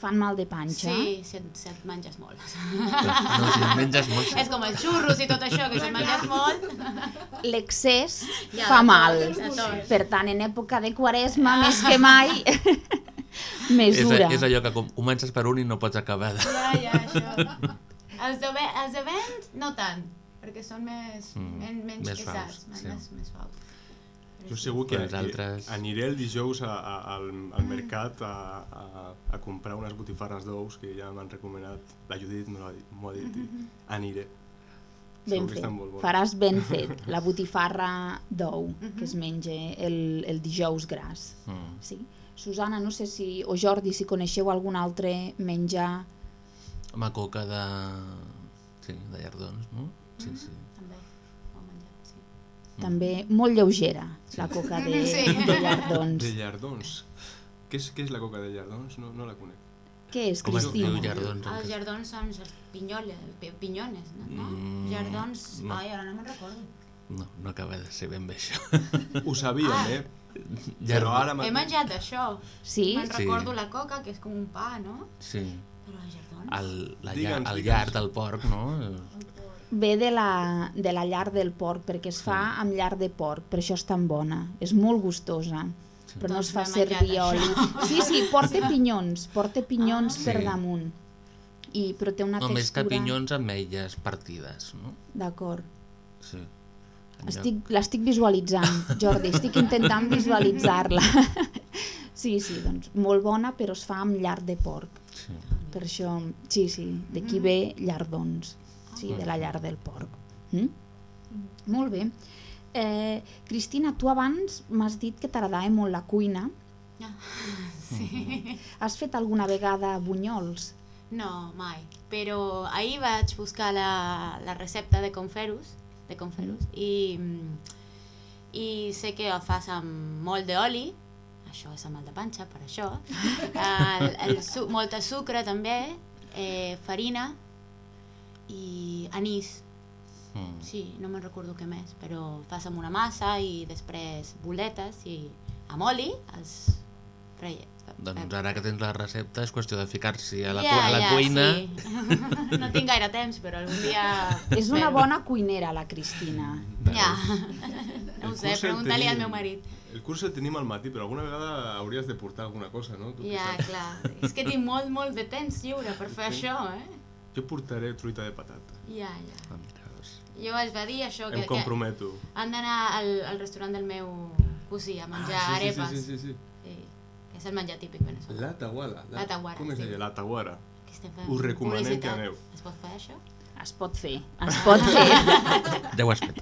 Fan mal de panxa? Sí, si et, si et menges molt. No, si et menges molt, sí. És com els xurros i tot això, que si et menges molt... L'excés Ja, fa mal. Per tant, en època de quaresma, més que mai, mesura. És, és allò que com, comences per un i no pots acabar. De... Ja, ja, això. Els de, els de vent, no tant, perquè són més, Mm, men, menys més pesats, més, sí. més, més faus. Jo segur que, que altres- aniré el dijous a, a, al, al mercat a, a, a comprar unes botifarres d'ous que ja m'han recomanat. La Judit m'ho ha dit. ha dit i aniré. Ben fet. Faràs ben fet. La botifarra d'ou que es menja el, el dijous gras. Mm. Sí. Susana, no sé si, o Jordi, si coneixeu algun altre menjar... Amb coca de... Sí, de llardons, no? Sí, sí. També molt lleugera, la coca de, Sí. de llardons. De llardons. Què és, què és la coca de llardons? No, no la conec. Què és, Com es Cristina? diu llardons? Els jardons són els pinyoles, pi- pinyones, no? Mm, Jardons, no. ai, ara no me'n recordo. No, no acaba de ser ben bé això. Ho sabíem, Ah. eh? Però ara He menjat això. Sí? Me'n Sí. recordo la coca, que és com un pa, no? Sí. Però els jardons... El, la, Digue'ns, el digue'ns. llard del porc, no? Ve de la, de la llar del porc, perquè es fa amb llar de porc, per això és tan bona. És molt gustosa, però no Doncs es fa m'he menjat servir oli. Sí, sí, porta pinyons, porta pinyons Ah. per Sí. damunt. I, però té una No, més que textura... pinyons amb elles partides, no? D'acord. Sí. Estic, l'estic visualitzant, Jordi, estic intentant visualitzar-la. Sí, sí, doncs molt bona, però es fa amb llar de porc. Sí. Per això, sí, sí, d'aquí ve llardons, sí, de la llar del porc. Mm? Molt bé. Eh, Cristina, tu abans m'has dit que t'agradava molt la cuina. Ah, sí. Has fet alguna vegada bunyols? No, mai. Però ahir vaig buscar la, la recepta de com fer-los, de com fer-los, i, mm, i sé que el fas amb molt d'oli, això és amb mal de panxa, per això, el, el su molta sucre també, eh, farina i anís. Mm. Sí, no me'n recordo què més, però fas amb una massa i després boletes i amb oli els freia. Doncs ara que tens la recepta és qüestió de ficar-s'hi a la, cu a la ja, cuina. Sí. No tinc gaire temps, però algun dia... És una bona cuinera, la Cristina. Ja. No ho El sé, pregunta-li al meu marit. El curs el tenim al matí, però alguna vegada hauries de portar alguna cosa, no? Tu Ja, saps. clar. És que tinc molt, molt de temps lliure per fer Sí. això, eh? Jo portaré truita de patata. Ja, ja. Ah, veus. Jo es va dir això, que, Em comprometo. que han d'anar al, al restaurant del meu cosí a menjar Ah, sí, sí, arepas. sí, sí, sí, sí. Sí, que és el menjar típic venezolà. La Taguara. La Taguara, Com es sí. deia? La Taguara. Que fent Us recomanem que publicitat. aneu. Es pot fer això? Es pot fer, es pot fer. Ja ho has fet.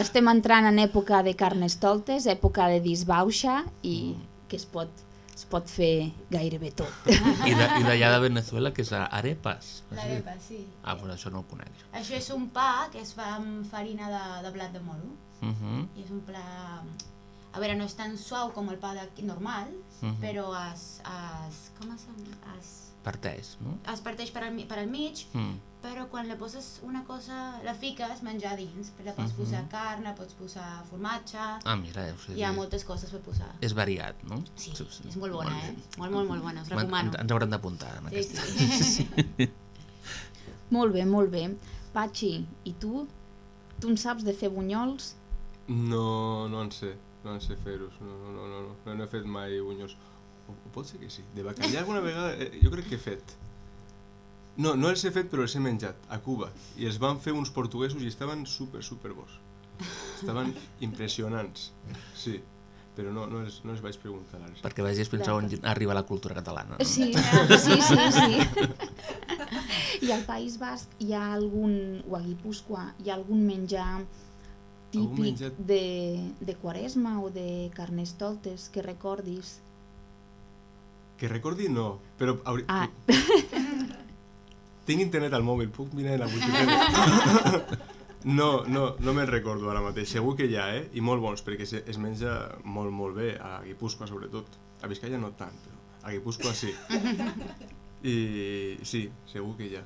Estem entrant en època de carnestoltes, època de disbauxa i que es pot, es pot fer gairebé tot. I de- i d'allà de Venezuela, que és a arepas. L'arepa, sí. Ah, però això no ho conec. Això és un pa que es fa amb farina de, de blat de moro. Uh -huh. I és un pla... A veure, no és tan suau com el pa de, normal, Mhm. però es, es, com es, es, Parteix, no? es parteix per al, per al mig, Mm. però quan li poses una cosa, la fiques menjar dins, però pots Mhm. posar carn, la pots posar formatge, Ah, mira, o sigui, hi ha moltes coses per posar. És variat, no? Sí, és molt bona, Molt eh? bé. Molt, molt, molt bona, us recomano. Ens, ens haurem d'apuntar en Sí, aquesta. sí. sí. Molt bé, molt bé. Patxi, i tu? Tu en saps de fer bunyols? No, no en sé, no en sé fer-los, no, no, no, no, no, no he fet mai bunyols. O, o pot ser que sí, de bacallà alguna vegada eh, jo crec que he fet. No, no els he fet però els he menjat, a Cuba, i els van fer uns portuguesos i estaven super, super bons. Estaven impressionants, sí, però no, no, els, no els vaig preguntar ara. Perquè vegis fins a on arriba la cultura catalana. No? Sí, sí, sí, sí. I al País Basc hi ha algun, o a Guipúscoa, hi ha algun menjar típic menjar- de, de quaresma o de carnestoltes que recordis? Que recordi no, però... Hauria... Ah. Tinc internet al mòbil, puc mirar en la Wikipedia? no, no, no me'n recordo ara mateix. Segur que hi ha, eh? I molt bons, perquè es menja molt, molt bé, a Guipúscoa sobretot. A Vizcaya no tant, però a Guipúscoa sí. I sí, segur que hi ha.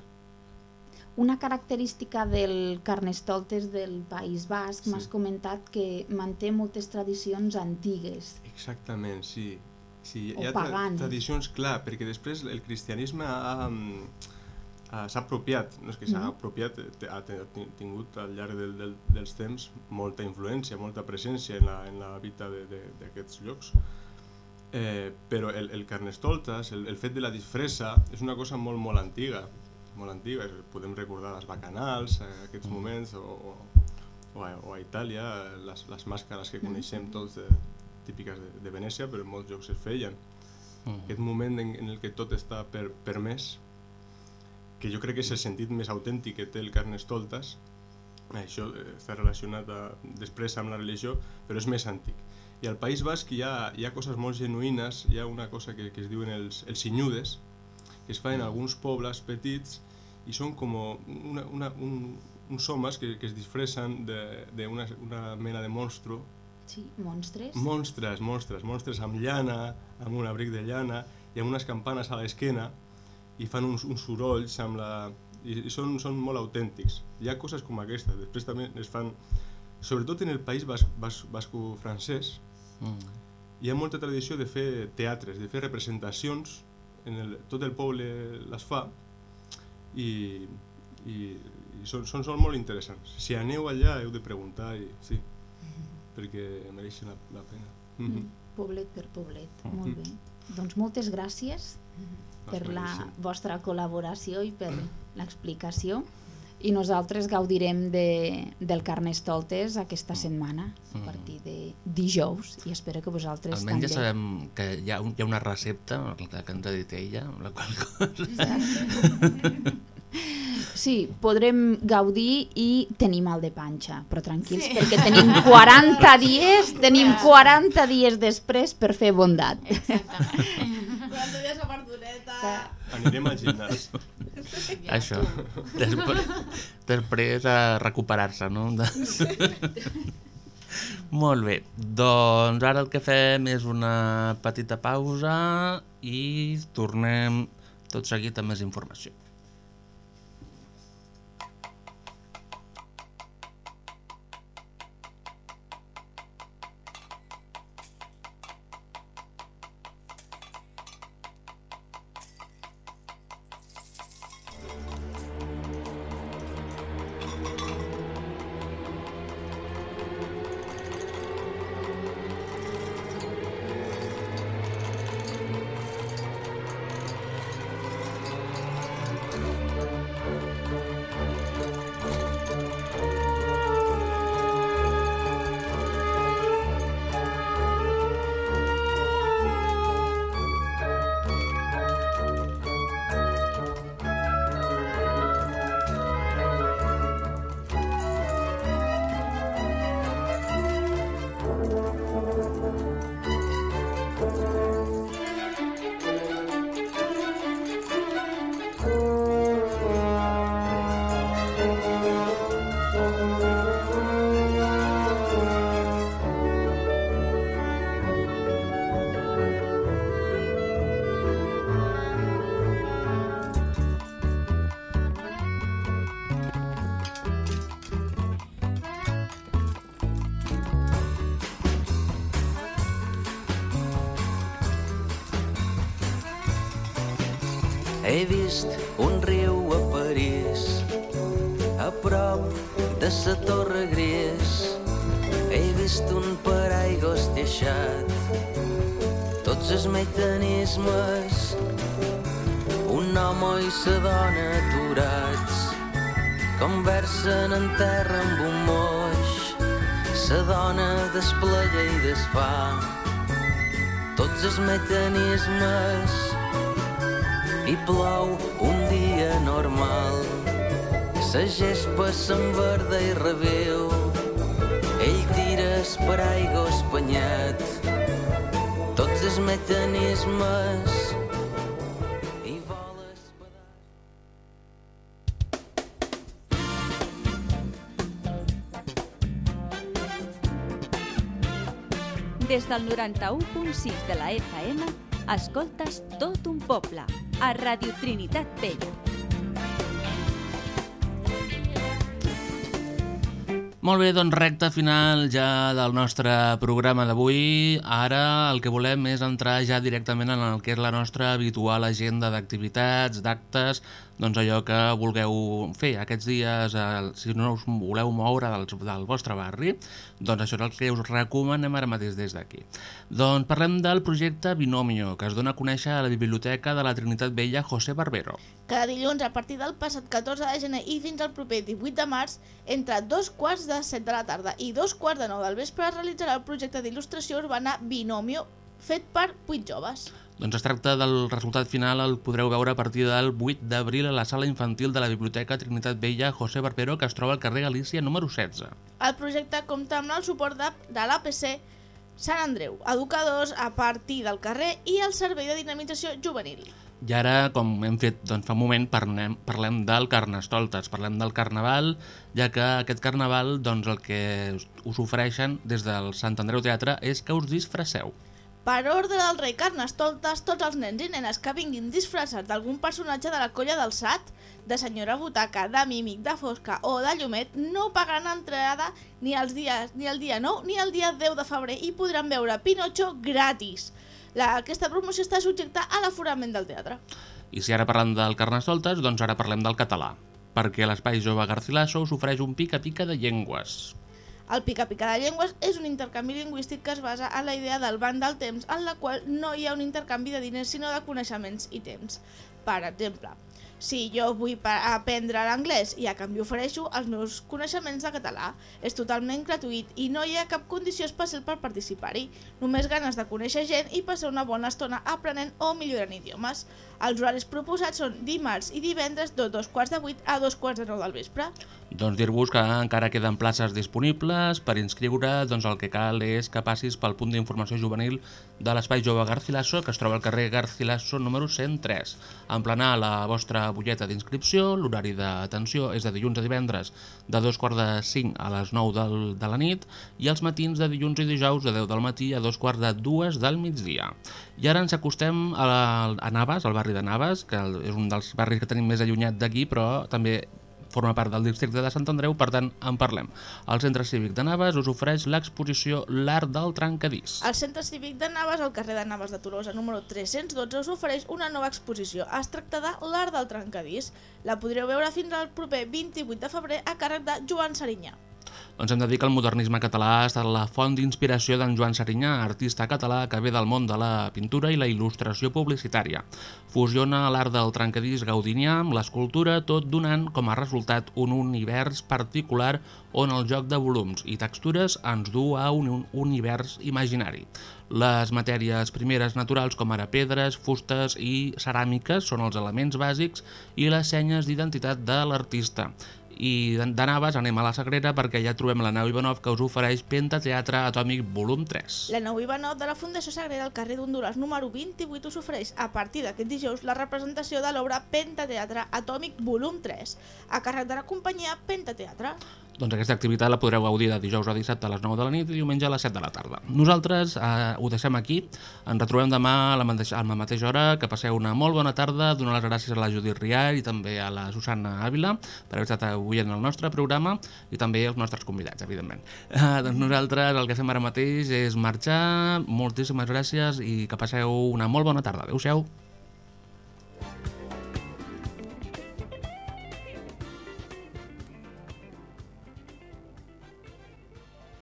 Una característica del carnestoltes del País Basc, Sí. m'has comentat que manté moltes tradicions antigues. Exactament, sí. Sí O hi ha tra paganes. tradicions, clar, perquè després el cristianisme ha, mm, ha- s'ha apropiat, no és que s'ha Mhm. apropiat, eh, ha tingut al llarg del, del, dels temps molta influència, molta presència en la, en la vida de- de- d'aquests llocs. Eh, però el, el carnestoltes, el, el fet de la disfressa, és una cosa molt, molt antiga, molt antiga. Podem recordar les bacanals, a aquests moments, o, o, o, a, o a Itàlia, les, les màscares que coneixem tots de, típiques de, de Venècia, però en molts llocs es feien. Mm. Aquest moment en, en el que tot està per, permès, que jo crec que és el sentit més autèntic que té el Carnestoltes, això eh, està relacionat a, després amb la religió, però és més antic. I al País Basc hi ha, hi ha coses molt genuïnes, hi ha una cosa que, que es diuen els, els sinyudes, que es fan en alguns pobles petits i són com una, una, un, uns homes que, que es disfressen d'una una mena de monstru Sí, monstres. Monstres, monstres, monstres amb llana, amb un abric de llana i amb unes campanes a l'esquena i fan uns, uns sorolls amb la... i, i són, són molt autèntics. Hi ha coses com aquesta, després també es fan, sobretot en el país bas, bas, basco-francès, Mm. hi ha molta tradició de fer teatres, de fer representacions, en el, tot el poble les fa i, i, i són, són, són molt interessants. Si aneu allà heu de preguntar i sí, perquè mereixen la, la pena. Mhm. Poblet per poblet, Mhm. molt bé. Doncs moltes gràcies per la vostra col·laboració i per l'explicació i nosaltres gaudirem de, del Carnestoltes aquesta setmana a Mm. partir de dijous i espero que vosaltres Almenys ja també. sabem que hi ha, un, hi ha una recepta, la que ens ha dit ella, la qual cosa... Sí, podrem gaudir i tenir mal de panxa, però tranquils, Sí. perquè tenim 40 dies, tenim 40 dies després per fer bondat. Quatre dies a Pardoneta. Anirem al gimnàs. Això. Després, després a recuperar-se, no? De... Molt bé, doncs ara el que fem és una petita pausa i tornem tot seguit amb més informació. Prop de sa Torre Gris. He vist un paraigos deixat, tots els mecanismes, un home i sa dona aturats, conversen en terra amb un moix, sa dona desplega i desfà tots els mecanismes i plou un dia normal. Sa gespa s'enverda i reviu, ell tira per aigua espanyat. Tots els mecanismes Des del 91.6 de la FM, escoltes tot un poble, a Radio Trinitat Vella. Molt bé, doncs recta final ja del nostre programa d'avui. Ara el que volem és entrar ja directament en el que és la nostra habitual agenda d'activitats, d'actes, doncs allò que vulgueu fer aquests dies, eh, si no us voleu moure del, del vostre barri, doncs això és el que us recomanem ara mateix des d'aquí. Doncs parlem del projecte Binomio, que es dona a conèixer a la Biblioteca de la Trinitat Vella José Barbero. Cada dilluns, a partir del passat 14 de gener i fins al proper 18 de març, entre dos quarts de 7 de la tarda i dos quarts de 9 del vespre, es realitzarà el projecte d'il·lustració urbana Binomio, fet per 8 joves. Doncs es tracta del resultat final, el podreu veure a partir del 8 d'abril a la sala infantil de la Biblioteca Trinitat Vella José Barbero, que es troba al carrer Galícia número 16. El projecte compta amb el suport de, de l'APC Sant Andreu, educadors a partir del carrer i el Servei de Dinamització Juvenil. I ara, com hem fet doncs, fa un moment, parlem, parlem del Carnestoltes, parlem del Carnaval, ja que aquest Carnaval doncs, el que us ofereixen des del Sant Andreu Teatre és que us disfresseu. Per ordre del rei Carnestoltes, tots els nens i nenes que vinguin disfressats d'algun personatge de la colla del SAT, de senyora Butaca, de Mímic, de Fosca o de Llumet, no pagaran entrada ni, els dies, ni el dia 9 ni el dia 10 de febrer i podran veure Pinocho gratis. La, aquesta promoció està subjecta a l'aforament del teatre. I si ara parlem del Carnestoltes, doncs ara parlem del català, perquè l'Espai Jove Garcilaso us ofereix un pica-pica de llengües. El pica-pica de llengües és un intercanvi lingüístic que es basa en la idea del banc del temps, en la qual no hi ha un intercanvi de diners sinó de coneixements i temps. Per exemple, si jo vull aprendre l'anglès i a canvi ofereixo els meus coneixements de català, és totalment gratuït i no hi ha cap condició especial per participar-hi, només ganes de conèixer gent i passar una bona estona aprenent o millorant idiomes. Els horaris proposats són dimarts i divendres de dos quarts de vuit a dos quarts de nou del vespre. Doncs dir-vos que encara queden places disponibles per inscriure, doncs el que cal és que passis pel punt d'informació juvenil de l'Espai Jove Garcilaso, que es troba al carrer Garcilaso número 103. Emplenar la vostra butlleta d'inscripció, l'horari d'atenció és de dilluns a divendres de dos quarts de cinc a les 9 del, de la nit i els matins de dilluns i dijous de 10 del matí a dos quarts de dues del migdia. I ara ens acostem a, a Navas, al barri de Navas, que és un dels barris que tenim més allunyat d'aquí, però també forma part del districte de Sant Andreu, per tant en parlem. El Centre Cívic de Navas us ofereix l'exposició L'Art del Trencadís. El Centre Cívic de Navas, al carrer de Navas de Tolosa, número 312, us ofereix una nova exposició. Es tracta de L'Art del Trencadís. La podreu veure fins al proper 28 de febrer a càrrec de Joan Serinyà. Doncs hem de dir que el modernisme català ha estat la font d'inspiració d'en Joan Serinyà, artista català que ve del món de la pintura i la il·lustració publicitària. Fusiona l'art del trencadís gaudinià amb l'escultura, tot donant com a resultat un univers particular on el joc de volums i textures ens du a un univers imaginari. Les matèries primeres naturals com ara pedres, fustes i ceràmiques són els elements bàsics i les senyes d'identitat de l'artista i de Navas anem a la Sagrera perquè ja trobem la nau Ivanov que us ofereix Pentateatre Atòmic volum 3. La nau Ivanov de la Fundació Sagrera al carrer d'Honduras número 28 us ofereix a partir d'aquest dijous la representació de l'obra Pentateatre Atòmic volum 3 a càrrec de la companyia Pentateatre. Doncs aquesta activitat la podreu gaudir de dijous a dissabte a les 9 de la nit i diumenge a les 7 de la tarda. Nosaltres eh, ho deixem aquí, ens retrobem demà a la, mateixa, a la mateixa hora, que passeu una molt bona tarda, donar les gràcies a la Judit Riar i també a la Susana Ávila per haver estat avui en el nostre programa i també als nostres convidats, evidentment. Eh, doncs nosaltres el que fem ara mateix és marxar, moltíssimes gràcies i que passeu una molt bona tarda. Adéu-siau.